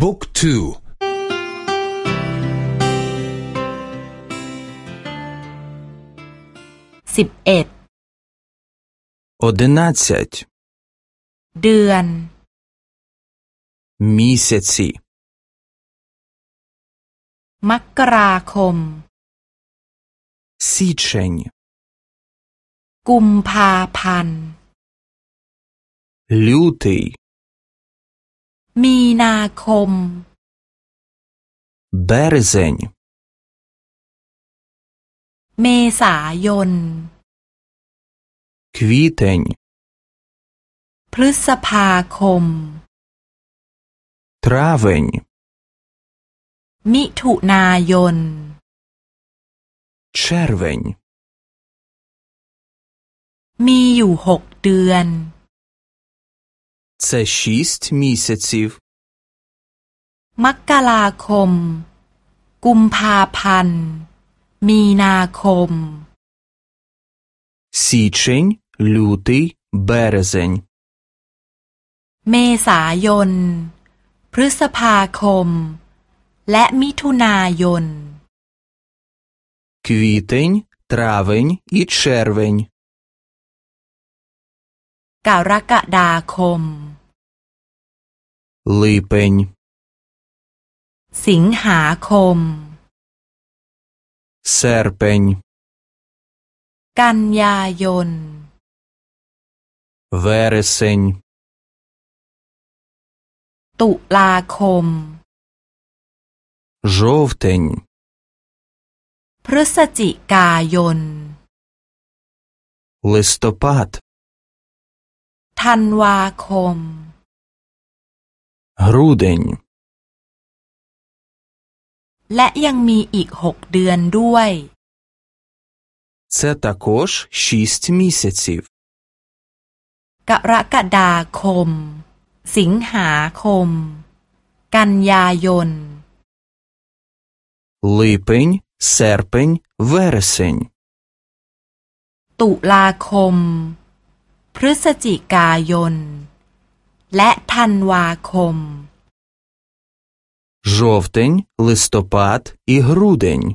บุ๊กทูสิบเอ็ดอดนาเซตเดือนมีเซซีมกราคมซีเชนกุมภาพันธ์ลูตี มีนาคม березень เมษายน квітень พฤษภาคม травень มิถุนายน червень มีอยู่หกเดือน це шість місяців มกราคม กุมภาพันธ์ มีนาคม січень лютий березень เมษายน พฤษภาคม และมิถุนายน квітень травень і червень กรกฎาคม липень สิงหาคม серпень กันยายน вересень ตุลาคม жовтень พฤศจิกายน листопад ธันวาคม грудень และยังมีอีกหกเดือนด้วย це також шість місяців กรกฎาคม สิงหาคม กันยายน липень серпень вересень ตุลาคม พฤศจิกายน และธันวาคม жовтень листопад і грудень